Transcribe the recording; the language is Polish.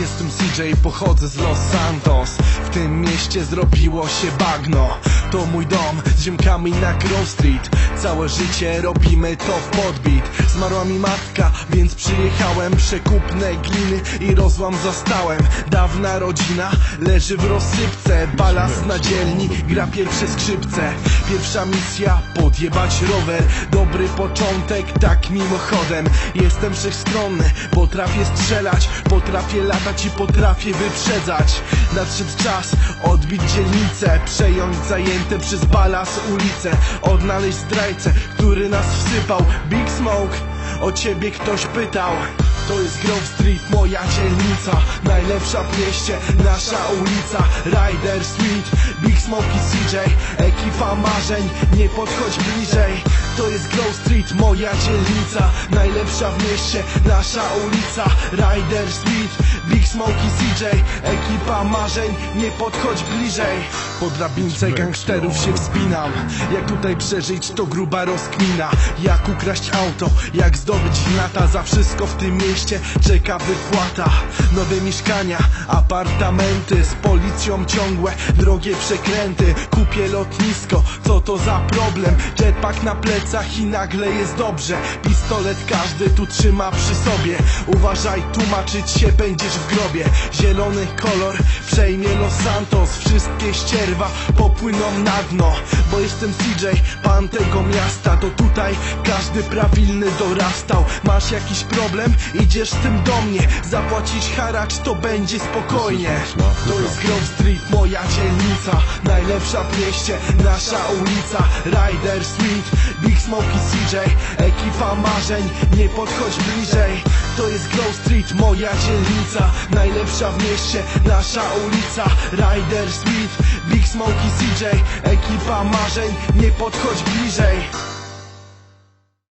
Jestem CJ, pochodzę z Los Santos. W tym mieście zrobiło się bagno To mój dom z ziemkami na Grove Street. Całe życie robimy to w podbit. Zmarła mi matka, więc przyjechałem. Przekupne gliny i rozłam zastałem. Dawna rodzina leży w rozsypce. Balast na dzielni, gra pierwsze skrzypce. Pierwsza misja, podjebać rower. Dobry początek, tak mimochodem. Jestem wszechstronny, potrafię strzelać. Potrafię latać i potrafię wyprzedzać. Nadszedł czas odbić dzielnicę Przejąć zajęte przez balas ulice. Odnaleźć zdrajcę, który nas wsypał. Big Smoke, o ciebie ktoś pytał. To jest Grove Street, moja dzielnica. Najlepsza w mieście, nasza ulica. Rider Street, Big Smoke i CJ Ekipa marzeń, nie podchodź bliżej. To jest Grove Street, moja dzielnica Najlepsza w mieście, nasza ulica Rider Street, Big Smoke i CJ Ekipa marzeń, nie podchodź bliżej. Po drabince gangsterów się wspinam. Jak tutaj przeżyć to gruba rozkmina. Jak ukraść auto, jak zdobyć lata Za wszystko w tym mieście czeka wypłata. Nowe mieszkania, apartamenty Z policją ciągłe, drogie przekręty. Kupię lotnisko, co to za problem? Jetpack na plecach i nagle jest dobrze. Pistolet każdy tu trzyma przy sobie. Uważaj, tłumaczyć się będziesz w grobie. Zielony kolor przejmie Los Santos Wszystkie ścierwa popłyną na dno. Bo jestem CJ, pan tego miasta To tutaj każdy prawilny dorastał. Masz jakiś problem? Idziesz z tym do mnie. Zapłacić haracz to będzie spokojnie. To jest Grove Street, moja dzielnica. Najlepsza w mieście, nasza ulica. Rider Street, Big Smoke i CJ Ekipa marzeń, nie podchodź bliżej To jest Grove Street, moja dzielnica Najlepsza w mieście, nasza ulica. Rider Street, Big Smoke i CJ Ekipa marzeń, nie podchodź bliżej